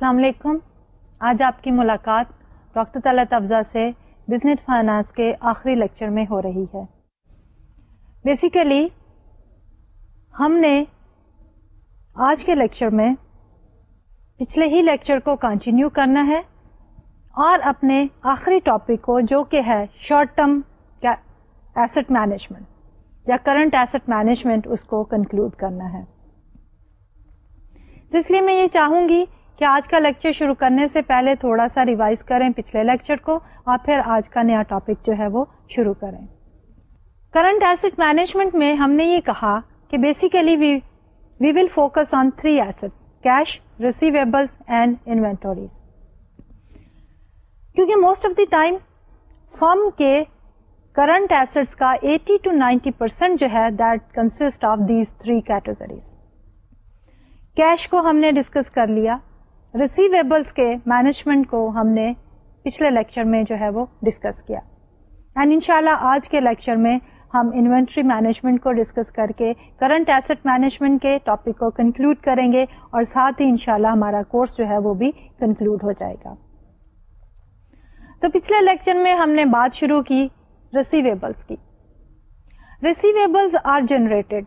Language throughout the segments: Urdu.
السلام علیکم آج آپ کی ملاقات ڈاکٹر طلعت افزا سے بزنس فائنانس کے آخری لیکچر میں ہو رہی ہے بیسیکلی ہم نے آج کے لیکچر میں پچھلے ہی لیکچر کو کنٹینیو کرنا ہے اور اپنے آخری ٹاپک کو جو کہ ہے شارٹ ٹرم ایسٹ مینجمنٹ یا کرنٹ ایسٹ مینجمنٹ اس کو کنکلوڈ کرنا ہے اس لیے میں یہ چاہوں گی آج کا لیکچر شروع کرنے سے پہلے تھوڑا سا ریوائز کریں پچھلے لیکچر کو اور پھر آج کا نیا ٹاپک جو ہے وہ شروع کریں کرنٹ ایسٹ مینجمنٹ میں ہم نے یہ کہا کہ basically we will focus on three asset cash receivable and inventories کیونکہ most of the time firm کے کرنٹ ایسٹ کا 80 ٹو 90 پرسینٹ جو ہے that consist of these three categories cash کو ہم نے ڈسکس کر لیا ریسیویبلس کے مینجمنٹ کو ہم نے پچھلے لیکچر میں جو ہے وہ ڈسکس کیا اینڈ ان شاء اللہ آج کے لیکچر میں ہم انوینٹری مینجمنٹ کو ڈسکس کر کے کرنٹ ایسٹ مینجمنٹ کے ٹاپک کو کنکلوڈ کریں گے اور ساتھ ہی ان شاء اللہ ہمارا کورس جو ہے وہ بھی کنکلوڈ ہو جائے گا تو پچھلے لیکچر میں ہم نے بات شروع کی ریسیویبلس کی ریسیویبلس آر جنریٹڈ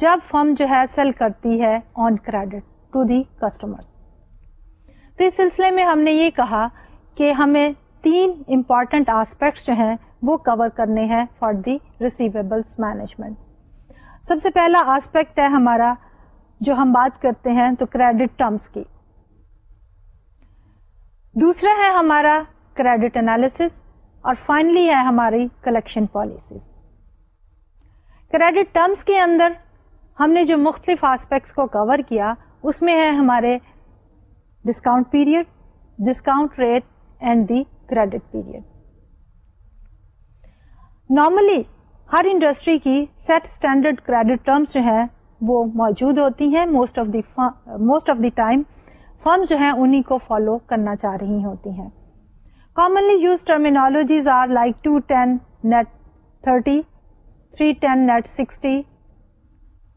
جب فرم جو ہے سیل کرتی ہے on credit to the customers تو اس سلسلے میں ہم نے یہ کہا کہ ہمیں تین امپورٹنٹ آسپیکٹس جو ہیں وہ کور کرنے ہیں فار دی ریسیویبلس مینجمنٹ سب سے پہلا آسپیکٹ ہے ہمارا جو ہم بات کرتے ہیں تو کریڈٹ کی دوسرا ہے ہمارا کریڈٹ انالیس اور فائنلی ہے ہماری کلیکشن پالیسیز کریڈٹ ٹرمس کے اندر ہم نے جو مختلف آسپیکٹس کو کور کیا اس میں ہے ہمارے discount period discount rate and the credit period normally ہر انڈسٹری کی سیٹ اسٹینڈرڈ کریڈٹ ٹرمس جو ہیں وہ موجود ہوتی ہیں most of the most of the time firm جو ہیں انہیں کو فالو کرنا چاہ رہی ہوتی ہیں commonly use terminologies are like two ten net thirty three ten net sixty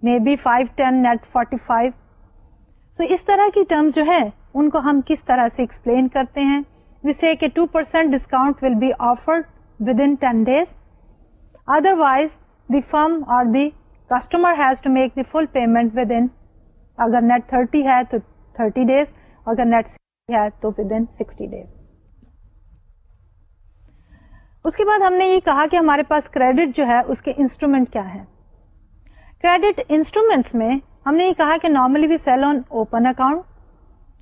may be five ten net forty five so اس طرح کی ٹرمس جو ہیں ان کو ہم کس طرح سے ایکسپلین کرتے ہیں جسے سے کہ two percent discount will be offered within ten days otherwise the firm اور the customer has to make the full payment within اگر نیٹ تھرٹی ہے تو تھرٹی ڈیز اگر نیٹ سکسٹی ہے تو ود ان ڈیز اس کے بعد ہم نے یہ کہا کہ ہمارے پاس کریڈٹ جو ہے اس کے انسٹرومینٹ کیا ہے کریڈٹ انسٹرومینٹس میں ہم نے یہ کہا کہ normally we sell on open account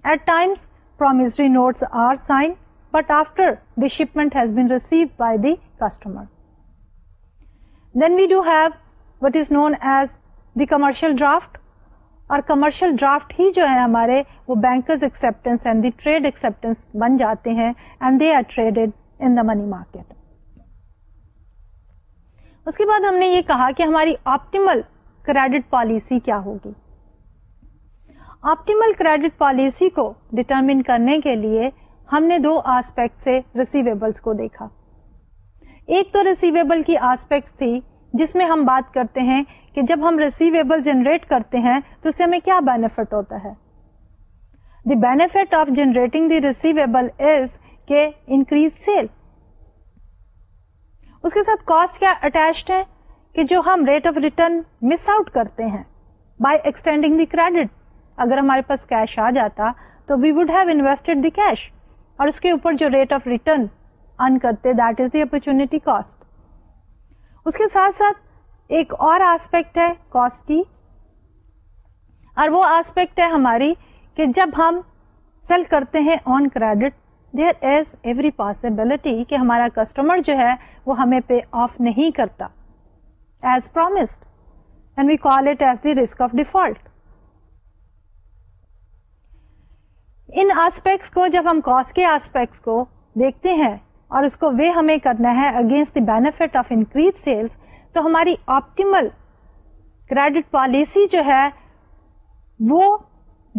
ایٹری notes are sign but after the shipment has been receive by the customer then we do have what is known as the commercial draft اور کمرشل ڈرافٹ ہی جو ہے ہمارے وہ bankers acceptance the trade acceptance بن جاتے ہیں and they are traded in the money market اس کے بعد ہم نے یہ کہا کہ ہماری آپٹیمل کریڈٹ پالیسی کیا ہوگی آپٹیمل کریڈٹ پالیسی کو ڈٹرمن کرنے کے لیے ہم نے دو آسپیکٹ سے ریسیویبلس کو دیکھا ایک تو ریسیویبل کی آسپیکٹ تھی جس میں ہم بات کرتے ہیں کہ جب ہم ریسیویبل جنریٹ کرتے ہیں تو اس سے ہمیں کیا بینیفٹ ہوتا ہے the benefit of generating the receivable is کہ انکریز سیل اس کے ساتھ کاسٹ کیا اٹیچڈ ہے کہ جو ہم rate of return miss out کرتے ہیں بائی ایکسٹینڈنگ دی کریڈٹ اگر ہمارے پاس کیش آ جاتا تو we would have invested the cash اور اس کے اوپر جو ریٹ آف ریٹرن ارن کرتے that is the opportunity cost اس کے ساتھ ساتھ ایک اور آسپیکٹ ہے کاسٹ کی اور وہ آسپیکٹ ہے ہماری کہ جب ہم سیل کرتے ہیں on credit there is every possibility کہ ہمارا کسٹمر جو ہے وہ ہمیں پے آف نہیں کرتا as promised and we call it as the risk of default ان آسپیکٹس کو جب ہم کاسٹ کے آسپیکٹس کو دیکھتے ہیں اور اس کو وے ہمیں کرنا ہے against the benefit of increase sales تو ہماری آپٹیمل کریڈٹ پالیسی جو ہے وہ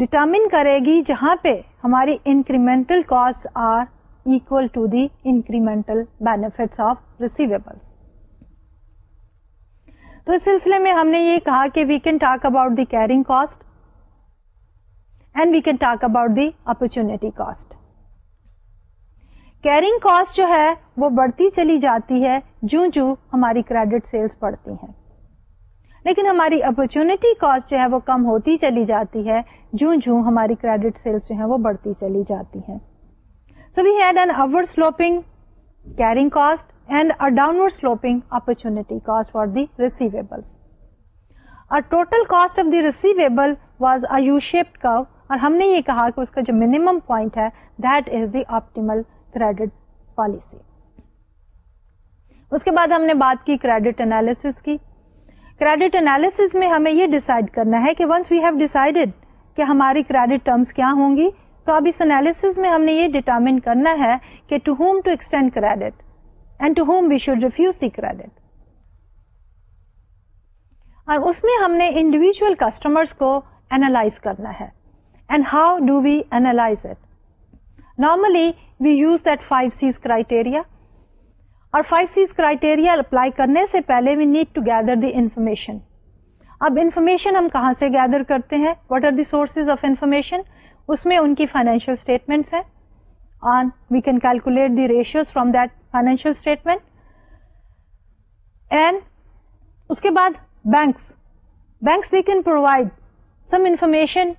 ڈٹرمن کرے گی جہاں پہ ہماری incremental cost are equal to the incremental of receivable تو اس سلسلے میں ہم نے یہ کہا کہ we can talk about the carrying cost and we can talk about the opportunity cost carrying cost جو ہے وہ بڑھتی چلی جاتی ہے جوں جوں ہماری کریڈٹ سیلس بڑھتی ہیں لیکن ہماری اپورچونیٹی کاسٹ جو ہے وہ کم ہوتی چلی جاتی ہے جو ہماری کریڈٹ سیلس ہے وہ بڑھتی چلی جاتی so we had an over sloping carrying cost and a sloping opportunity cost for the receivable total cost of the receivable was U shape ک اور ہم نے یہ کہا کہ اس کا جو منیمم پوائنٹ ہے that is the optimal credit policy اس کے بعد ہم نے بات کی کریڈٹ اینالس کی کریڈٹ میں ہمیں یہ ڈیسائڈ کرنا ہے کہ ونس وی ہیو ڈیسائڈیڈ کہ ہماری کریڈٹ ٹرمس کیا ہوں گی تو اب اس اینالس میں ہم نے یہ ڈیٹرمن کرنا ہے کہ to whom to extend credit and to whom we should refuse the credit اور اس میں ہم نے انڈیویجل کسٹمرس کو اینالائز کرنا ہے and how do we analyse it normally we use the Cs criteria اور فائیو سیز کرائیٹیریا اپلائی کرنے سے پہلے we need to gather the information اب انفارمیشن ہم کہاں سے گیدر کرتے ہیں what are the source of information اس میں ان کی فائنینشیل اسٹیٹمنٹ ہے on we can calculate the ratios from financial statement and اس کے بعد banks banks we can provide some information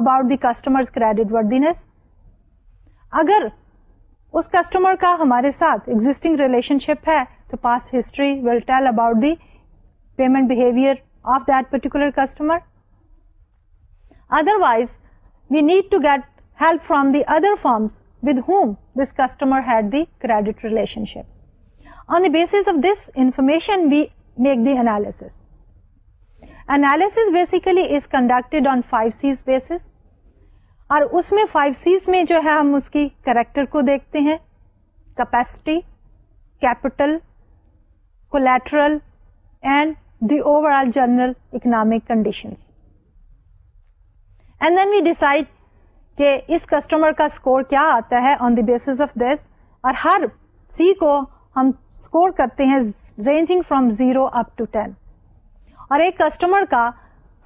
about the customer credit worthiness اگر اس کسٹمر کا ہمارے ساتھ ایگزٹنگ ریلیشن شپ ہے تو past history will tell about the payment behaviour of that particular customer otherwise we need to get help from the other firms with whom this customer had the credit relationship on the base of this information we make the analysis analysis basically is conducted on five Cs basis اور اس میں فائیو سیز میں جو ہے ہم اس کی کریکٹر کو دیکھتے ہیں capacity capital collateral and the overall general economic condition and then we کہ اس کسٹمر کا اسکور کیا آتا ہے on the base of this اور ہر سی کو ہم اسکور کرتے ہیں ranging from zero up to ten اور ایک کسٹمر کا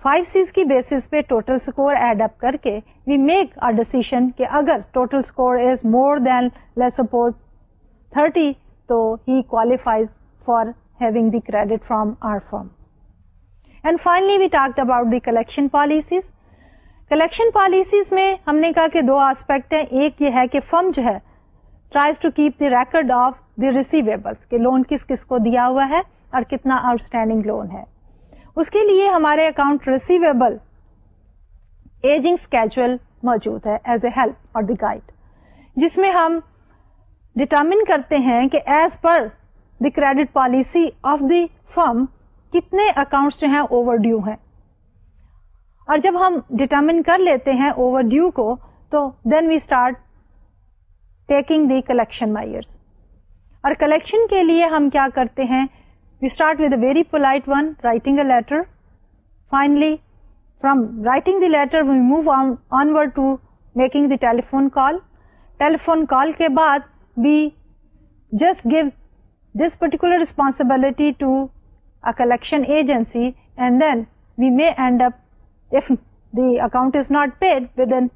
فائیو سیز کی بیسس پہ ٹوٹل اسکور ایڈ اپ کر کے وی میک آر ڈیسیشن کہ اگر total score is more than suppose thirty تو he qualifies for having the credit from our firm and finally we talk about the collection policies collection policies میں ہم نے کہا کہ دو آسپیکٹ ہیں ایک یہ ہے کہ فرم جو ہے tries to keep the record of the receivable کہ لون کس کس کو دیا ہوا ہے اور کتنا آؤٹسٹینڈنگ لون ہے اس کے لیے ہمارے اکاؤنٹ ریسیویبل ایجنگ اسکیجل موجود ہے ایز اے ہیلپ اور دی گائڈ جس میں ہم ڈٹرمن کرتے ہیں کہ as per the credit policy of the firm کتنے اکاؤنٹس جو ہیں اوور ڈیو ہیں اور جب ہم ڈٹرمن کر لیتے ہیں اوور ڈیو کو تو then we start taking the collection measures اور کلیکشن کے لیے ہم کیا کرتے ہیں start with a very polite a letter finally from writing letter we move onward to making the telephone call telephone call کے بعد be just give this particular responsibility to a collection agency and then we may and if the account is not paid within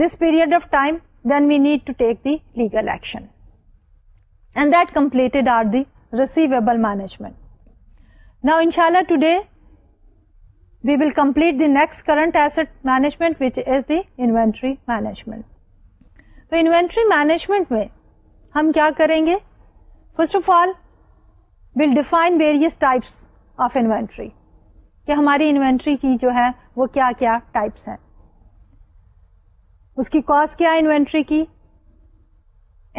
this period of time then we need to take the legal action and دمپلیٹ آر دی مینجمنٹ میں ہم کیا کریں گے first of all will define various types of inventory کہ ہماری انوینٹری کی جو ہے وہ کیا ٹائپس ہیں اس کی کاسٹ کیا انوینٹری کی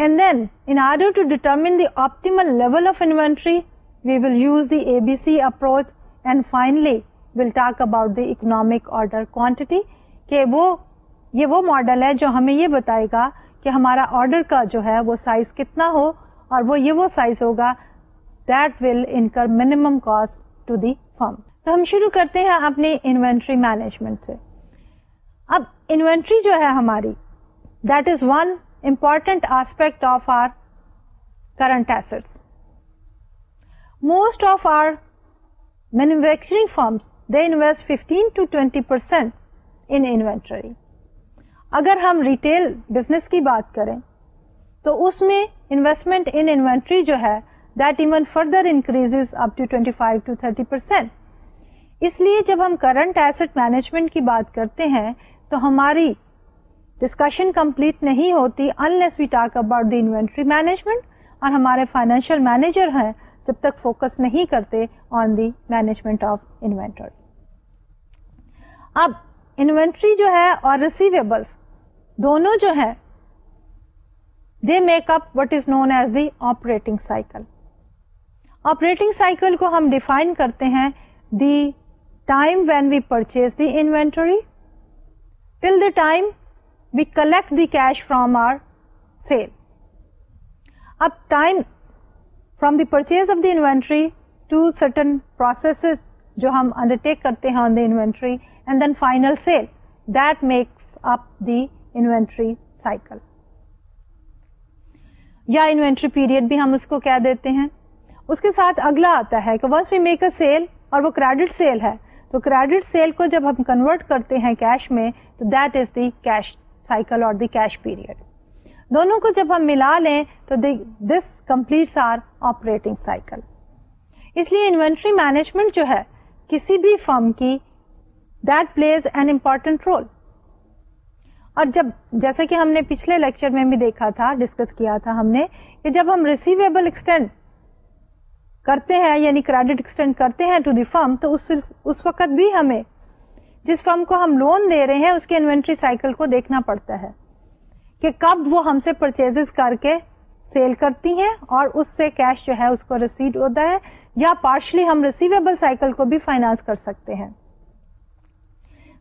and then under to determine the آپ level of inventory we will use the A B C approach and finally will talk about the economic order quantity کہ وہ یہ وہ ماڈل ہے جو ہمیں یہ بتائے گا کہ ہمارا آرڈر کا جو ہے وہ سائز کتنا ہو اور وہ یہ وہ سائز ہوگا that will incur minimum cost to the firm تو ہم شروع کرتے ہیں اپنی انوینٹری مینجمنٹ سے اب انوینٹری جو ہے ہماری that is one important aspect of our current asset most of our manufacturing firms they invest phone to twenty percent inventory اگر ہم ریٹیل بزنس کی بات کریں تو اس میں انویسٹمنٹ ان انوینٹری جو ہے that even further increase up to twenty five to thirty percent اس لیے جب ہم کرنٹ ایسٹ مینجمنٹ کی بات کرتے ہیں تو ہماری ڈسکشن کمپلیٹ نہیں ہوتی unless we talk about the inventory management اور ہمارے فائنینشیل مینیجر ہیں جب تک فوکس نہیں کرتے on the management of inventory اب انوینٹری جو ہے اور ریسیویبل دونوں جو ہیں they make up what is known as the operating cycle operating cycle کو ہم ڈیفائن کرتے ہیں the time when we purchase the inventory till the time we collect the cash from our sale اب time from the purchase of the inventory to certain process جو ہم انڈرٹیک کرتے ہیں inventory and then final sale up inventory cycle یا انوینٹری پیریڈ بھی ہم اس کو کہہ دیتے ہیں اس کے ساتھ اگلا آتا ہے کہ once we make a sale اور وہ کریڈٹ سیل ہے تو کریڈٹ سیل کو جب ہم کنورٹ کرتے ہیں کیش میں تو that is the cash cycle اور دی کیش پیریڈ دونوں کو جب ہم ملا لیں تو this complete our operating cycle اس لیے انوینٹری مینجمنٹ جو ہے کسی بھی فرم کی that plays an important role اور جب جیسا کہ ہم نے پچھلے لیکچر میں بھی دیکھا تھا ڈسکس کیا تھا ہم نے کہ جب ہم ریسیویبل ایکسٹینڈ کرتے ہیں یعنی کریڈٹ ایکسٹینڈ کرتے ہیں ٹو دی فرم تو اس, اس وقت بھی ہمیں جس فرم کو ہم لون دے رہے ہیں اس کے انوینٹری سائیکل کو دیکھنا پڑتا ہے کہ کب وہ ہم سے پرچیز کر کے سیل کرتی ہیں اور اس سے کیش جو ہے اس کو ریسیڈ ہوتا ہے یا پارشلی ہم ریسیویبل سائیکل کو بھی فائنانس کر سکتے ہیں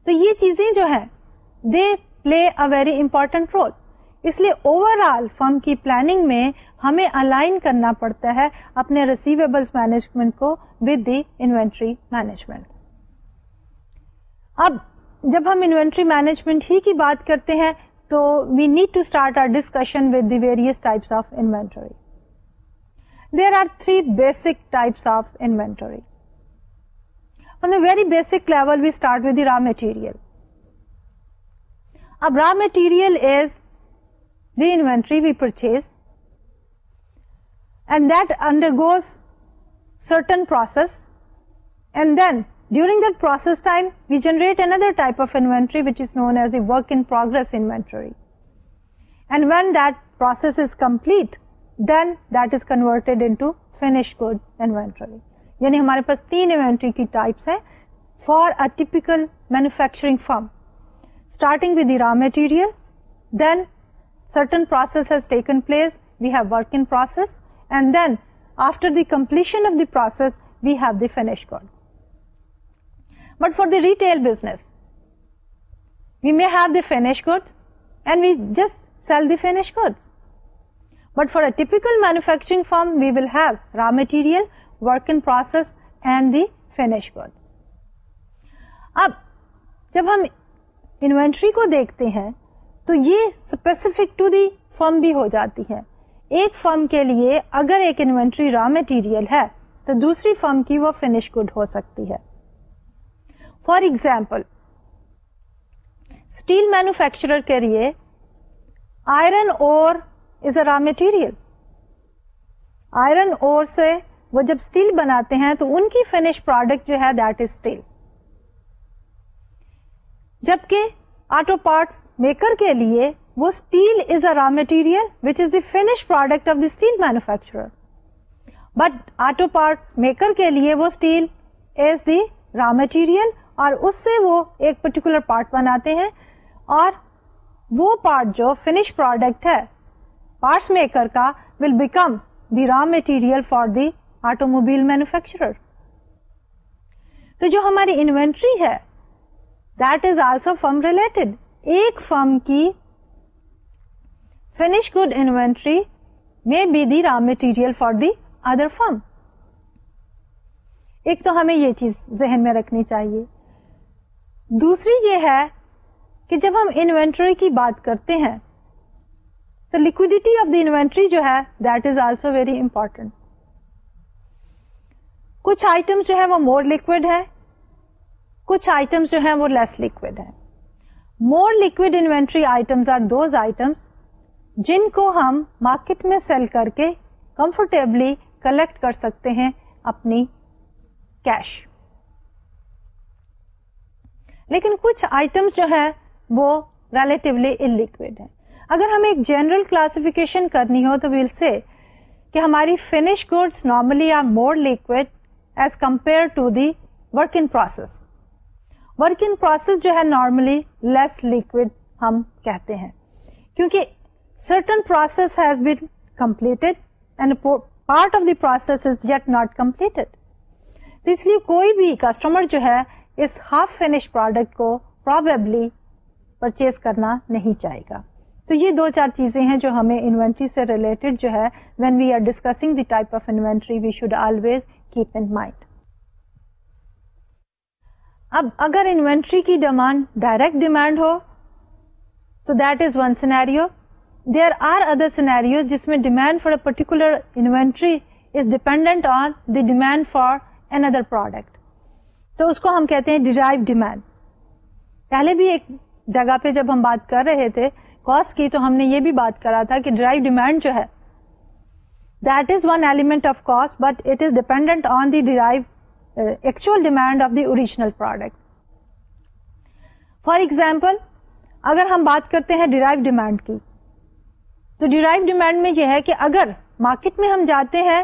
تو یہ چیزیں جو ہے they play a very important role اس لیے اوور آل فرم کی پلاننگ میں ہمیں الائن کرنا پڑتا ہے اپنے ریسیویبل مینجمنٹ کو ود دی انوینٹری مینجمنٹ اب جب ہم انوینٹری مینجمنٹ ہی کی بات کرتے ہیں تو we need to start our discussion with the various types of inventory there are three basic types of inventory on a very basic level we start with the raw material اب raw material is the inventory we purchase and that undergoes certain process and then during those time we generate another type of inventory which is known as a work in progress inventory and Wade دوس is complete then that is converted finish good inventory یعنی ہمارے پاس تین انٹری کی ٹائپس ہیں for a typical manufacturing firm starting with the raw material then certain process taken place we have work in process and then after the completion of the process we have the finish good but for the retail business we may have the finish good and we just sell the finish good but for a typical manufacturing firm we will have raw material process and the finish good اب جب ہم انوینٹری کو دیکھتے ہیں تو یہ اسپیسیفک ٹو دی فارم بھی ہو جاتی ہے ایک فارم کے لیے اگر ایک انوینٹری را میٹیریل ہے تو دوسری فارم کی وہ فینش گڈ ہو سکتی ہے فار ایگزامپل اسٹیل مینوفیکچرر کے لیے iron ore is a raw material iron ore سے وہ جب اسٹیل بناتے ہیں تو ان کی فنش پروڈکٹ جو ہے دیٹ از اسٹیل جبکہ آٹو پارٹس میکر کے لیے وہ steel is a raw material which is the finish product of the steel manufacturer but auto parts maker کے لیے وہ steel is the raw material اور اس سے وہ ایک پرٹیکولر پارٹ بناتے ہیں اور وہ پارٹ جو فنش پروڈکٹ ہے پارٹس میکر کا will become the raw material for the automobile manufacturer تو جو ہماری انوینٹری ہے that is also firm related ایک فرم کی فنش گڈ انوینٹری میں be the raw material for the other firm ایک تو ہمیں یہ چیز ذہن میں رکھنی چاہیے دوسری یہ ہے کہ جب ہم انوینٹری کی بات کرتے ہیں تو لکوڈیٹی آف دا انوینٹری جو ہے that is also very important کچھ آئٹم جو ہے وہ مور لکوڈ ہے کچھ آئٹم جو ہے وہ لیس لکوڈ ہے more liquid inventory item are those items جن کو ہم مارکیٹ میں سیل کر کے کمفرٹیبلی کلیکٹ کر سکتے ہیں اپنی کیش لیکن کچھ آئٹمس جو ہے وہ ریلیٹیولی ان لکوڈ ہے اگر ہم ایک جنرل کلاسیفیکیشن کرنی ہو تو ویل سے کہ ہماری finish goods normally are more liquid as compare to the work in process work in process جو ہے نارملی لیس لیکوڈ ہم کہتے ہیں کیونکہ certain process been completed and part of the process is yet not completed اس لیے کوئی بھی کسٹمر جو ہے اس ہاف فنش پروڈکٹ کو پروبیبلی پرچیز کرنا نہیں چاہے گا تو یہ دو چار چیزیں ہیں جو ہمیں انوینٹری سے ریلیٹڈ جو ہے when we are discussing the type of inventory we should always keep in mind اب اگر انوینٹری کی ڈیمانڈ ڈائریکٹ ڈیمانڈ ہو تو that is one scenario there are other scenario جس میں demand for a particular inventory is dependent on the demand for an other product تو اس کو ہم کہتے ہیں ڈیرائیو ڈیمانڈ پہلے بھی ایک جگہ پہ جب ہم بات کر رہے تھے کاسٹ کی تو ہم نے یہ بھی بات کرا تھا کہ ڈرائیو ڈیمانڈ جو ہے that is one element of cost but it is dependent on the drive actual demand of the original product for example اگر ہم بات کرتے ہیں ڈیرائیو ڈیمانڈ کی تو ڈیرائیو ڈیمانڈ میں یہ ہے کہ اگر مارکیٹ میں ہم جاتے ہیں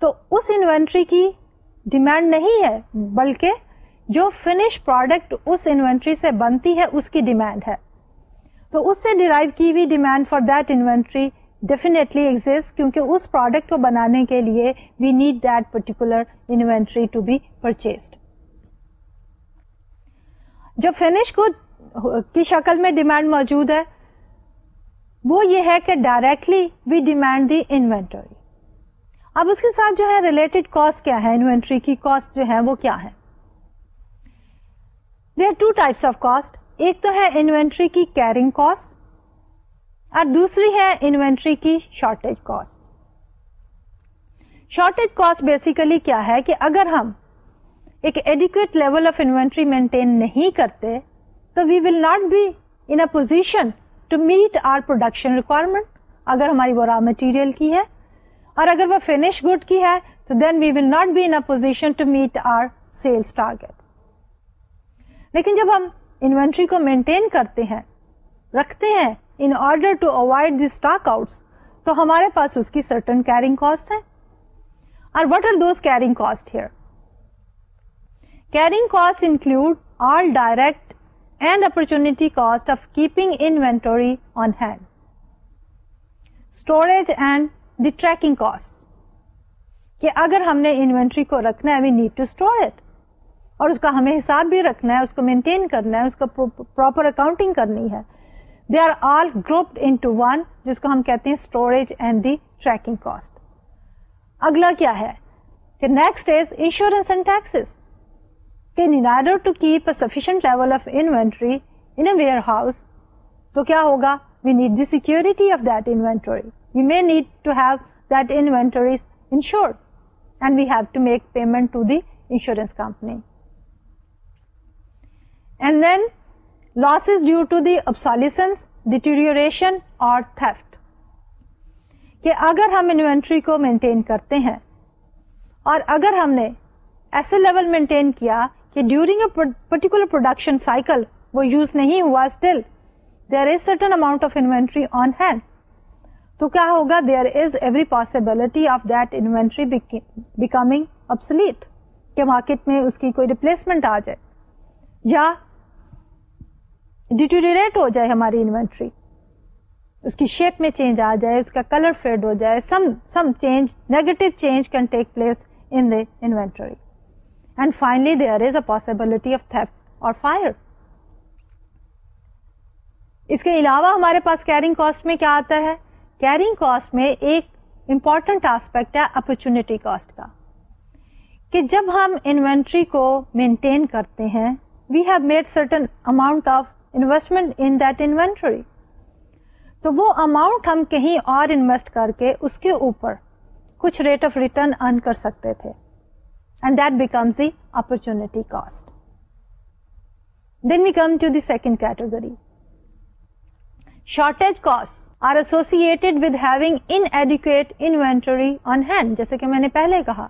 تو اس انوینٹری کی ڈیمانڈ نہیں ہے بلکہ جو فنش پروڈکٹ اس انوینٹری سے بنتی ہے اس کی ڈیمانڈ ہے تو اس سے ڈیرائیو کی ہوئی demand for that inventory definitely exist کیونکہ اس پروڈکٹ کو بنانے کے لیے we need that particular inventory to be purchase جو فنش کو کی شکل میں ڈیمانڈ موجود ہے وہ یہ ہے کہ directly we demand the inventory اب اس کے ساتھ جو ہے ریلیٹڈ کاسٹ کیا ہے انوینٹری کی کاسٹ جو ہے وہ کیا ہے they are two types of cost ایک تو ہے انوینٹری کی کیرنگ کاسٹ اور دوسری ہے انوینٹری کی shortage cost shortage cost basically کیا ہے کہ اگر ہم ایک adequate level of inventory maintain نہیں کرتے تو we will not be in position to meet our production requirement اگر ہماری وہ را مٹیریل کی ہے اور اگر وہ فنش گڈ کی ہے تو then we will not be in position to meet our sales target لیکن جب ہم انوینٹری کو مینٹین کرتے ہیں رکھتے ہیں in order to avoid the stock out تو ہمارے پاس اس کی سرٹن کیرنگ کاسٹ ہے اور what are those carrying cost here carrying cost include all direct and opportunity cost of keeping inventory on hand storage and tracking cost کہ اگر ہم نے انوینٹری کو رکھنا ہے we need to store it اور اس کا ہمیں حساب بھی رکھنا ہے اس کو مینٹین کرنا ہے اس کو پراپر اکاؤنٹنگ کرنی ہے they are all group in to one جس کو ہم کہتے ہیں storage and the tracking cost اگلا کیا ہے کہ next is insurance and taxes in order to keep a sufficient level of inventory in a warehouse تو کیا ہوگا we need the security of that inventory may need to have that inventory insured to the insurance company and then loss due to دیب سال ڈیٹیریشن اور اگر ہم انوینٹری کو مینٹین کرتے ہیں اور اگر ہم نے ایسے لیول مینٹین کیا کہ during a particular production cycle وہ یوز نہیں ہوا still there is certain amount of inventory on hand تو کیا ہوگا there is every possibility of that inventory becoming obsolete کہ مارکیٹ میں اس کی کوئی ریپلیسمنٹ آ جائے یا ڈیٹوریٹ ہو جائے ہماری انوینٹری اس کی شیپ میں چینج آ جائے اس کا کلر فیڈ ہو جائے some some change negative change can take place in the inventory and finally there is a possibility of اور فائر اس کے علاوہ ہمارے پاس کیرنگ کاسٹ میں کیا آتا ہے کیرنگ کاسٹ میں ایک امپورٹنٹ آسپیکٹ ہے اپرچونیٹی کاسٹ کا کہ جب ہم انوینٹری کو مینٹین کرتے ہیں we have made certain amount of investment in that inventory تو وہ اماؤنٹ ہم کہیں اور انویسٹ کر کے اس کے اوپر کچھ ریٹ آف ریٹرن ارن کر سکتے تھے and that becomes the opportunity cost then we come to the second category shortage cost are associated with having inadequate inventory on hand جیسے کہ میں نے پہلے کہا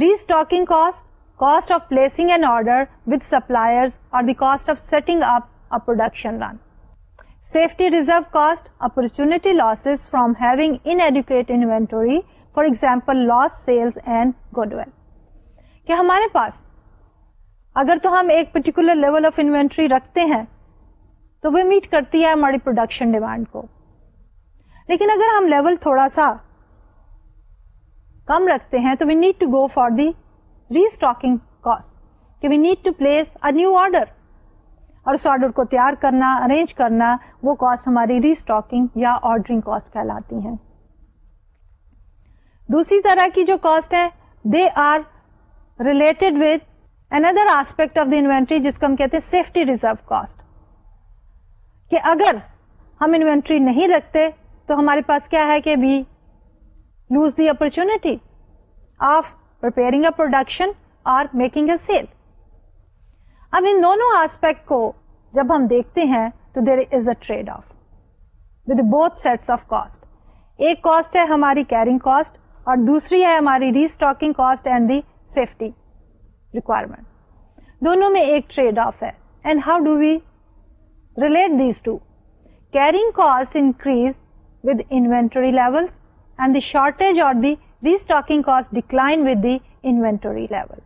restocking cost cost of placing and order with supplier اور the cost of setting اپڈکشن run safety reserve cost opportunity losses from having inadequate inventory for example loss sales and good well کیا ہمارے پاس اگر تو ہم ایک پرٹیکولر لیول آف انوینٹری رکھتے ہیں تو وہ میٹ کرتی ہے ہماری پروڈکشن ڈیمانڈ کو لیکن اگر ہم لیول تھوڑا سا کم رکھتے ہیں تو we need to go for the کہ we need to place new order اور اس آرڈر کو تیار کرنا ارینج کرنا وہ کاسٹ ہماری اسٹاکنگ یا آرڈرنگ کاسٹ کہلاتی ہیں دوسری طرح کی جو کاسٹ ہے they are related with another aspect of the inventory جس کو ہم کہتے ہیں سیفٹی ریزرو کاسٹ کہ اگر ہم انوینٹری نہیں رکھتے تو ہمارے پاس کیا ہے کہ we lose the opportunity of bring a production اور میکنگ اے سیل اب ان دونوں آسپیکٹ کو جب ہم دیکھتے ہیں تو there is a trade off with both sets of cost ایک کاسٹ ہے ہماری کیرنگ کاسٹ اور دوسری ہے ہماری restocking cost and the safety requirement دونوں میں ایک ٹریڈ آف ہے and how do we relate these to carrying cost increase ٹری shortage the the restocking cost decline with the inventory level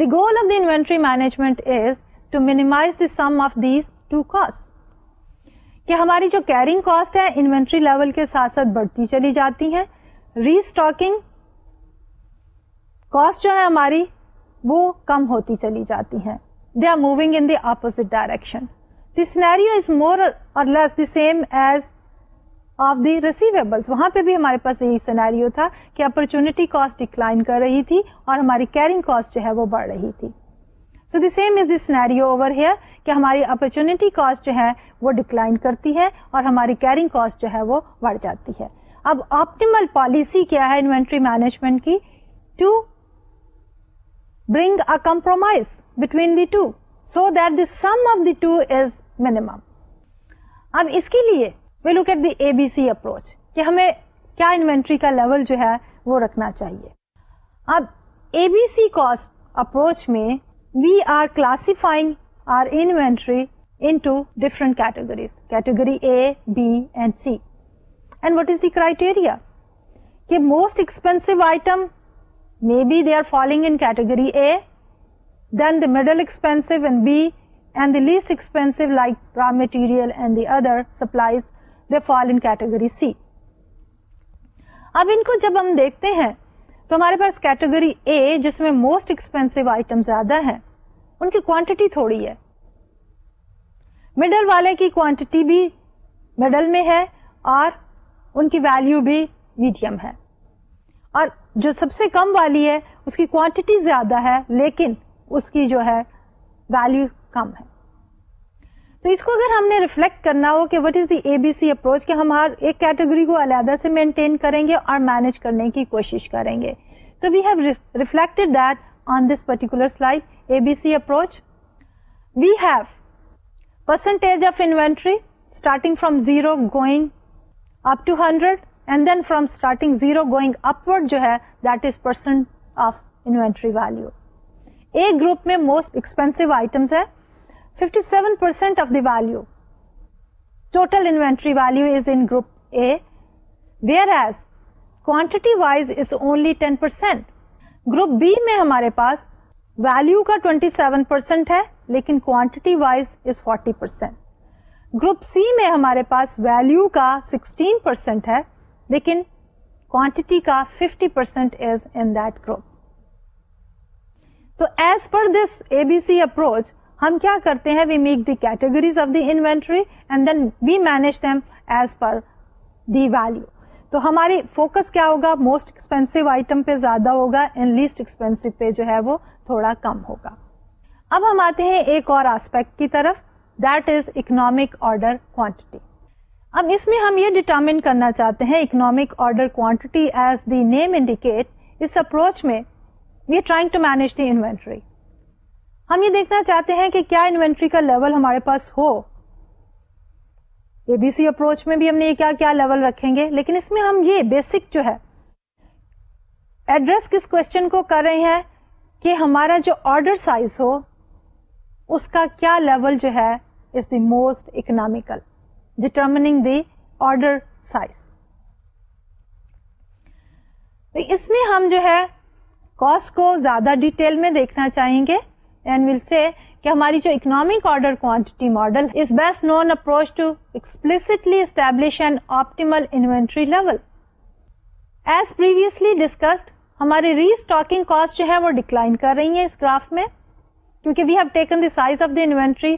the goal of the inventory management is to minimize the ہماری جو کیرنگ کاسٹ ہے انوینٹری لیول کے ساتھ بڑھتی چلی جاتی ہے اسٹاکنگ کاسٹ جو ہے ہماری وہ کم ہوتی چلی جاتی ہے they are moving in opposite direction they is more or less the same as of the وہاں پہ بھی ہمارے پاس یہی سینیریو تھا کہ کاسٹ ڈکلائن کر رہی تھی اور ہماری کیرنگ کاسٹ جو ہے وہ بڑھ رہی تھی سو ہیئر کہ ہماری اپرچونٹی کاسٹ جو ہے وہ ڈکلائن کرتی ہے اور ہماری کیرنگ کاسٹ جو ہے وہ بڑھ جاتی ہے اب آپٹیمل پالیسی کیا ہے انوینٹری مینجمنٹ کی to bring a compromise between the two so that the sum of the two is minimum اب اس کے لیے we look at the A B C approach کہ ہمیں کیا انوینٹری کا لیول جو ہے وہ رکھنا چاہیے اب A B C cost approach میں we are classifying our inventory different categories category A B and C and what is the criteria کہ most expensive item may be they are falling in category A then the middle expensive and B and the least expensive like raw material and the other supplies they fall in category C اب ان کو جب ہم دیکھتے ہیں تو ہمارے پاس کیٹیگری اے جس میں موسٹ ایکسپینسو آئٹم زیادہ ہے ان کی کوانٹٹی تھوڑی ہے مڈل والے کی کوانٹٹی بھی مڈل میں ہے اور ان کی ویلو بھی میڈیم ہے اور جو سب سے کم والی ہے اس کی کوانٹٹی زیادہ ہے لیکن اس کی جو ہے ویلو کم ہے تو اس کو اگر ہم نے ریفلیکٹ کرنا ہو کہ what is the A B C approach کہ ہم ہر ایک کیٹیگری کو علیحدہ سے مینٹین کریں گے اور مینج کرنے کی کوشش کریں گے تو we have reflect that on this particular slide A B C approach we have percentage of inventory starting from zero going up to hundred and then from starting zero going upward جو ہے that is percent of inventory value ایک گروپ میں موسٹ ایکسپینسو آئٹمس ہے fifty seven percent of the value total inventory value is in group A variety wise is only ten percent group B میں ہمارے پاس ویلو کا ٹوئنٹی سیون پرسینٹ ہے لیکن quantity wise is forty percent group C میں ہمارے پاس ویلو کا سکسٹین پرسینٹ ہے لیکن کوانٹٹی کا fifty percent is in group تو as per this A B C approach ہم کیا کرتے ہیں we make the categories of the inventory and then we manage as per the value تو ہماری فوکس کیا ہوگا موسٹ ایکسپینسو آئٹم پہ زیادہ ہوگا اینڈ لیسٹ ایکسپینسو پہ جو ہے وہ تھوڑا کم ہوگا اب ہم آتے ہیں ایک اور آسپیکٹ کی طرف that is economic order quantity اب اس میں ہم یہ ڈیٹرمنٹ کرنا چاہتے ہیں economic order quantity as the name indicate اس اپروچ میں we trying to manage the inventory ہم یہ دیکھنا چاہتے ہیں کہ کیا انوینٹری کا لیول ہمارے پاس ہو اے بی سی اپروچ میں بھی ہم نے یہ کیا کیا لیول رکھیں گے لیکن اس میں ہم یہ بیسک جو ہے ایڈریس کس کوشچن کو کر رہے ہیں کہ ہمارا جو آرڈر سائز ہو اس کا کیا لیول جو ہے is the most economical determining the order size اس میں ہم جو ہے کاسٹ کو زیادہ ڈیٹیل میں دیکھنا چاہیں گے کہ ہماری جو economic order quantity model is best known approach to explicitly establish an optimal inventory level as previously discussed ہماری ری اسٹاکنگ کاسٹ جو ہے وہ ڈکلائن کر رہی ہیں اس گراف میں کیونکہ we have taken the size of the inventory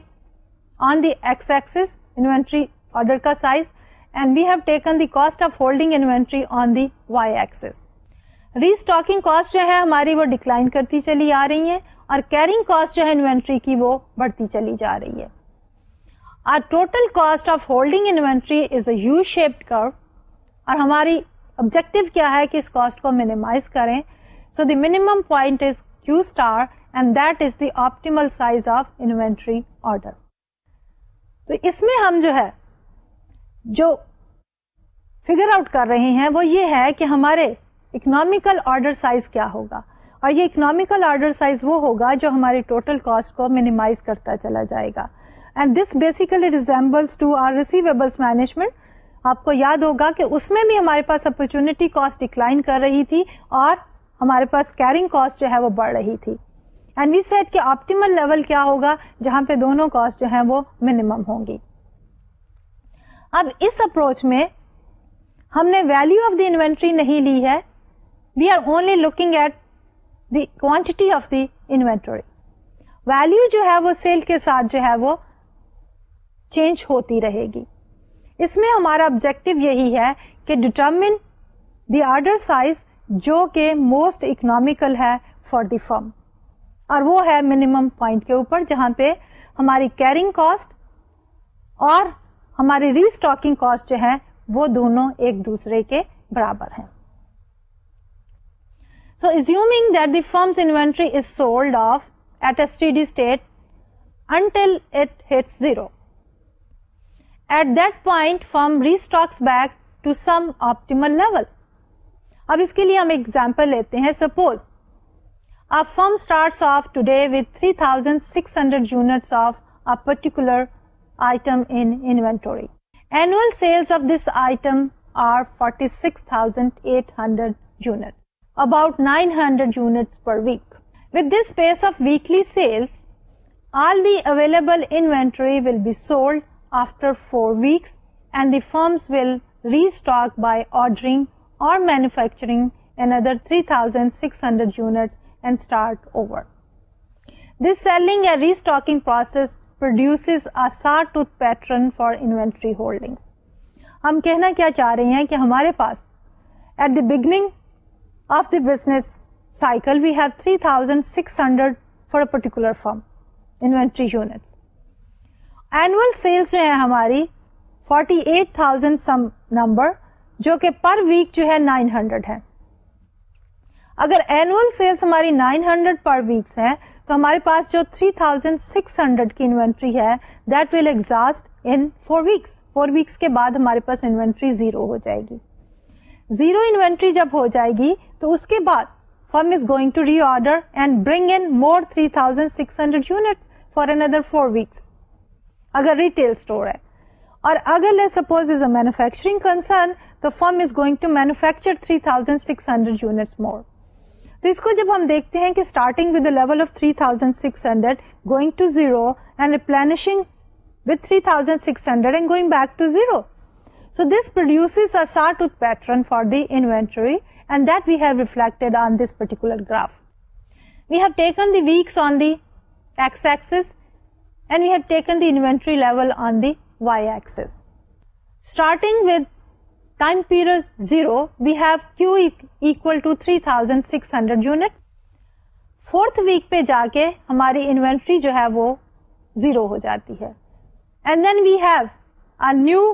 on the X axis inventory order کا size and we have taken the cost of holding inventory on the Y axis restocking cost جو ہے ہماری وہ ڈکلائن کرتی چلی آ رہی ہیں اور کیرنگ کاسٹ جو ہے انوینٹری کی وہ بڑھتی چلی جا رہی ہے total cost of holding inventory is a U shaped کر اور ہماری آبجیکٹو کیا ہے کہ اس کاسٹ کو مینیمائز کریں so the the point is is Q star and that optimal size of inventory order تو اس میں ہم جو ہے جو فگر آؤٹ کر رہے ہیں وہ یہ ہے کہ ہمارے اکنامیکل آرڈر سائز کیا ہوگا اور یہ اکنامیکل آرڈر سائز وہ ہوگا جو ہماری ٹوٹل کاسٹ کو مینیمائز کرتا چلا جائے گا and this basically resembles to our receivables management آپ کو یاد ہوگا کہ اس میں بھی ہمارے پاس اپرچونٹی کاسٹ ڈکلائن کر رہی تھی اور ہمارے پاس کیرنگ کاسٹ جو ہے وہ بڑھ رہی تھی اینڈ وی سیٹ کہ کے آپٹیمل لیول کیا ہوگا جہاں پہ دونوں کاسٹ جو ہے وہ منیمم ہوں گی اب اس اپروچ میں ہم نے ویلو آف دی انوینٹری نہیں لی ہے we are only looking at the quantity of the inventory value جو ہے وہ سیل کے ساتھ جو ہے وہ چینج ہوتی رہے گی اس میں ہمارا آبجیکٹو یہی ہے کہ ڈٹرمن دی آرڈر سائز جو کہ موسٹ اکنامیکل ہے فار دی فرم اور وہ ہے منیمم پوائنٹ کے اوپر جہاں پہ ہماری کیرنگ کاسٹ اور ہماری ری اسٹاکنگ کاسٹ جو ہے وہ دونوں ایک دوسرے کے برابر ہیں so assume that the firms inventory is sold off at a steady state until it hit zero at that point from restocks back to some up level اب اس کے لیے ہم ایگزامپل لیتے ہیں suppose a firm start off today with three thousand six hundred units of a particular item inventory annual sales of this item are forty six thousand eight hundred unit about nine hundred unit per week with this space of weekly sales all the available inventory will be sold after four weeks and the firms will restock by ordering or manufacturing and other three thousand six hundred unit start over this selling restocking process produce a sawtooth pattern for entry holding ہم کہنا کیا چاہ رہے ہیں کہ ہمارے پاس ایٹ دی بگننگ بزنس ہے three thousand six hundred for a particular firm inventory unit sales جو ہے ہماری forty eight thousand some number جو کہ پر ویک جو ہے نائن ہنڈریڈ ہے اگر ایل سیلس ہماری نائن ہنڈریڈ پر ویکس ہے تو ہمارے پاس جو تھری تھاؤزینڈ سکس ہنڈریڈ کی انوینٹری ہے that will exit in four weeks four weeks کے بعد ہمارے پاس انوینٹری زیرو ہو جائے گی زیرو انوینٹری جب ہو جائے گی تو اس کے بعد firm is going to reorder and bring in more three thousand six hundred unit for another four weeks اگر ریٹیل اسٹور ہے اور اگر لے suppose is a manufacturing concern تو firm is going to manufacture three thousand six hundred unit more تو اس کو جب ہم دیکھتے ہیں کہ starting with level of three thousand six hundred going to zero and replenishing پلانشنگ with three thousand six hundred and going back to zero so this produce a sort pattern for the inventory and that we've reflect on this particular graph we have taken the weeks and we have taken the entry wise starting with time period zero we have hundred unit fourth week پہ جا کے ہماری انوینٹری جو ہے وہ زیرو ہو جاتی ہے new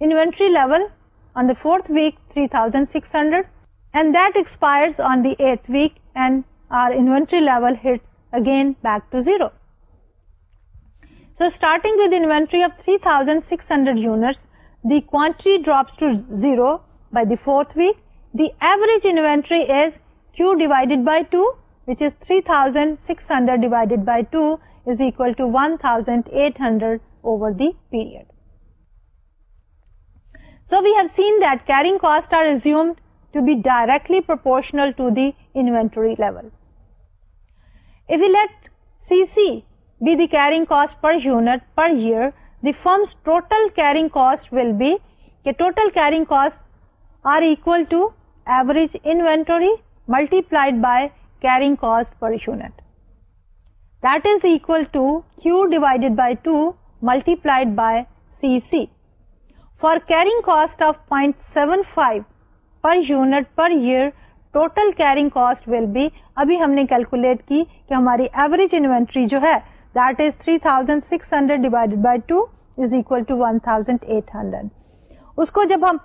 inventory level on the 4th week 3,600, and that expires on the 8th week, and our inventory level hits again back to 0. So starting with inventory of 3,600 units, the quantity drops to 0 by the 4th week. The average inventory is Q divided by 2, which is 3,600 divided by 2 is equal to 1,800 over the period. So we have seen that carrying costs are assumed to be directly proportional to the inventory level. If we let CC be the carrying cost per unit per year, the firm's total carrying cost will be, the total carrying costs are equal to average inventory multiplied by carrying cost per unit. That is equal to Q divided by 2 multiplied by CC. ہماری ایوریج انوینٹری جو ہے اس کو جب ہم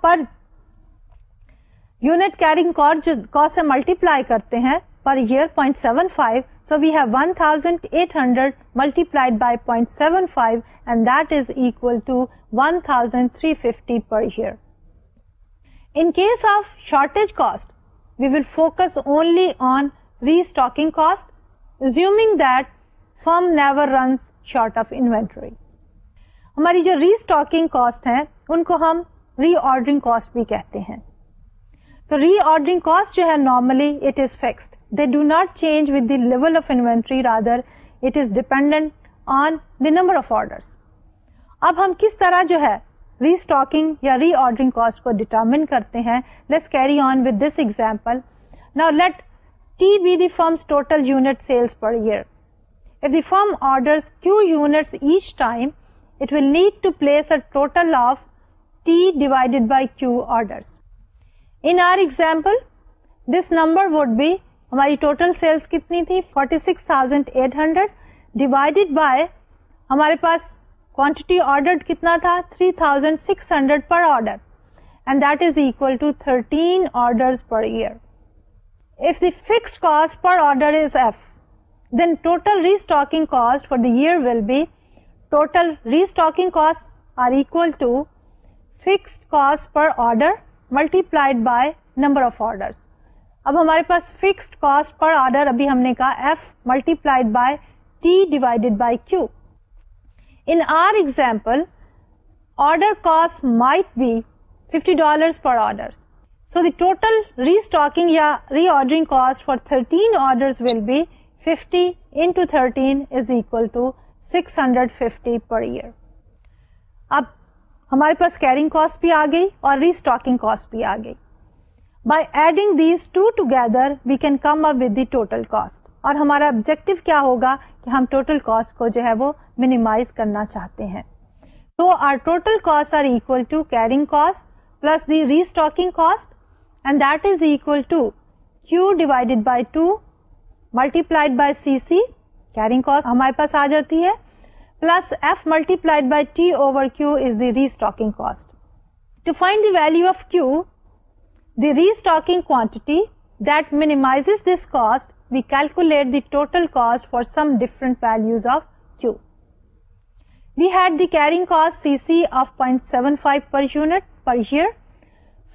unit carrying cost multiply کرتے ہیں per year point seven five So we have 1800 multiplied by 0.75 and that is equal to 1350 per year. In case of shortage cost, we will focus only on restocking cost, assuming that firm never runs short of inventory. ہماری جو ریسٹاکنگ کاسٹ ہیں ان کو ہم ری آرڈرنگ کاسٹ بھی کہتے ہیں تو ری آرڈرنگ کاسٹ جو ہے normally it is fix the do not change with the level of inventory rather it is dependent on the number of orders اب ہم کس طرح جو ہے ری اسٹاکنگ یا ری آرڈرنگ کاسٹ کو ڈیٹرمن کرتے ہیں let's carry on this example let T be the firm's total unit sales per year if the firm order Q each time it will need to place a total of T divided by Q in our example this number would be ہماری ٹوٹل سیلس کتنی تھی 46,800 ڈیوائڈیڈ بائی ہمارے پاس کوانٹٹی آرڈر کتنا تھا 3,600 per order and that is equal to 13 order per year if the fix cost per order is F then total restocking cost for the year will be total restocking cost are equal to fix cost per order multiplied by number of orders اب ہمارے پاس فکسڈ کاسٹ پر آرڈر ابھی ہم نے کہا F multiplied by T divided by Q in our example order cost might be fifty dollars per order so the total restocking یا reordering cost for thirteen order will be fifty into thirteen is equal to six hundred fifty per year اب ہمارے پاس کیرنگ کاسٹ بھی آ گئی اور ری اسٹاکنگ کاسٹ بھی آ گئی by adding these two together we can come up with the total cost اور ہمارا آبجیکٹو کیا ہوگا کہ ہم ٹوٹل کاسٹ کو جو ہے وہ مینیمائز کرنا چاہتے ہیں so our total to carrying plus the restocking cost and that is equal to Q divided by two multiplied by C C carrying cost ہمارے پاس آ جاتی ہے plus F multiplied by T over Q is the restocking cost to find the value of Q the restock quantity that minimize this cost we calculate the total cost for some different values of Q we had the carrying cost C C of point seven five per unit per year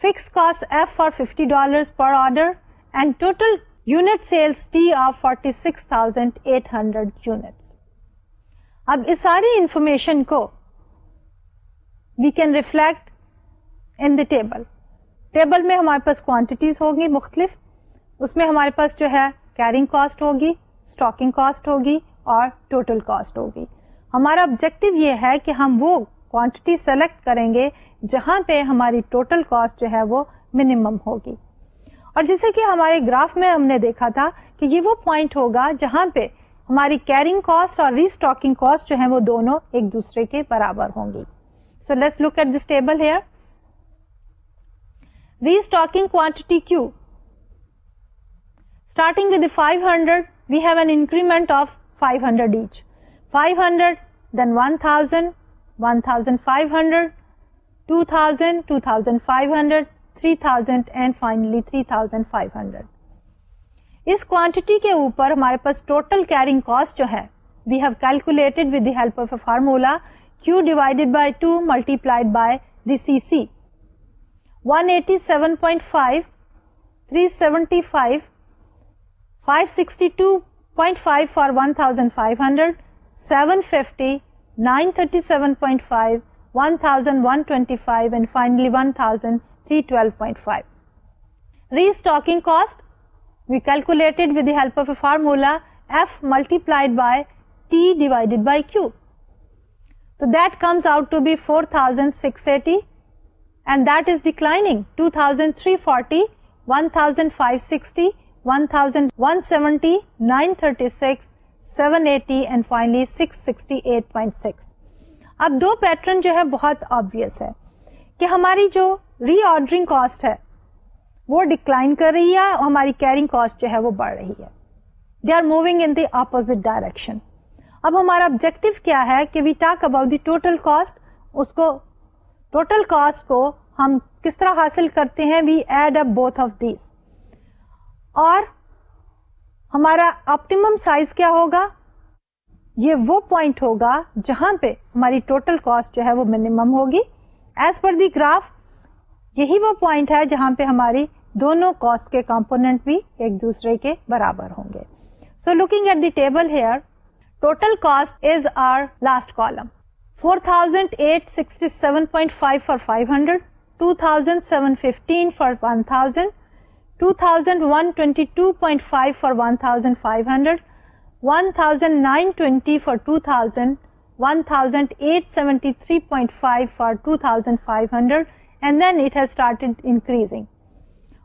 fix cost F for fifty dollar per order and total unit sales D of forty six thousand eight hundred unit اب اس ساری انفارمیشن کو we can reflect in table table میں ہمارے پاس کوانٹیٹیز ہوگی مختلف اس میں ہمارے پاس جو ہے کیرنگ کاسٹ ہوگی اسٹاکنگ کاسٹ ہوگی اور ٹوٹل کاسٹ ہوگی ہمارا آبجیکٹو یہ ہے کہ ہم وہ کوانٹٹی سلیکٹ کریں گے جہاں پہ ہماری ٹوٹل کاسٹ جو ہے وہ منیمم ہوگی اور جیسے کہ ہمارے گراف میں ہم نے دیکھا تھا کہ یہ وہ پوائنٹ ہوگا جہاں پہ ہماری کیرنگ کاسٹ اور ریسٹاکنگ کاسٹ جو ہے وہ دونوں ایک دوسرے کے برابر ہوں گی so let's look at this table here stocking quantity Q starting with five hundred we have an increment of five hundred each five hundred then one thousand one thousand five hundred two thousand two thousand five hundred three thousand and finally three thousand five hundred اس کوانٹٹی کے اوپر ہمارے پاس ٹوٹل کیرنگ کاسٹ جو ہے we have calculated with the help of a formula Q divided by two multiplied by the C C 187.5, 375, 562.5 for 1,500, 750, 937.5, 1,125, and finally 1,312.5. Restocking cost we calculated with the help of a formula, F multiplied by T divided by Q. So that comes out to be 4,680 and that is declining two thousand three forty one thousand five sixty one thousand one seventy nine thirty six seven eighty and finally six sixty eight point six اب دو پیٹرن جو ہے بہت آبیس ہے کہ ہماری جو ری آرڈرنگ کاسٹ ہے وہ ڈکلائن کر رہی ہے اور ہماری کیرنگ کاسٹ جو ہے وہ بڑھ رہی ہے they are moving in the opposite direction اب ہمارا آبجیکٹو کیا ہے کہ we talk about the total cost اس کو ٹوٹل کاسٹ کو ہم کس طرح حاصل کرتے ہیں we add up both of these اور ہمارا آپٹیمم سائز کیا ہوگا یہ وہ پوائنٹ ہوگا جہاں پہ ہماری ٹوٹل کاسٹ جو ہے وہ منیمم ہوگی ایز پر دی گراف یہی وہ پوائنٹ ہے جہاں پہ ہماری دونوں کاسٹ کے کمپونیٹ بھی ایک دوسرے کے برابر ہوں گے so looking at the table here total cost is our last column 4,867.5 for 500, 2,715 for 1,000, 2,122.5 for 1,500, 1,920 for 2,000, 1,873.5 for 2,500, and then it has started increasing.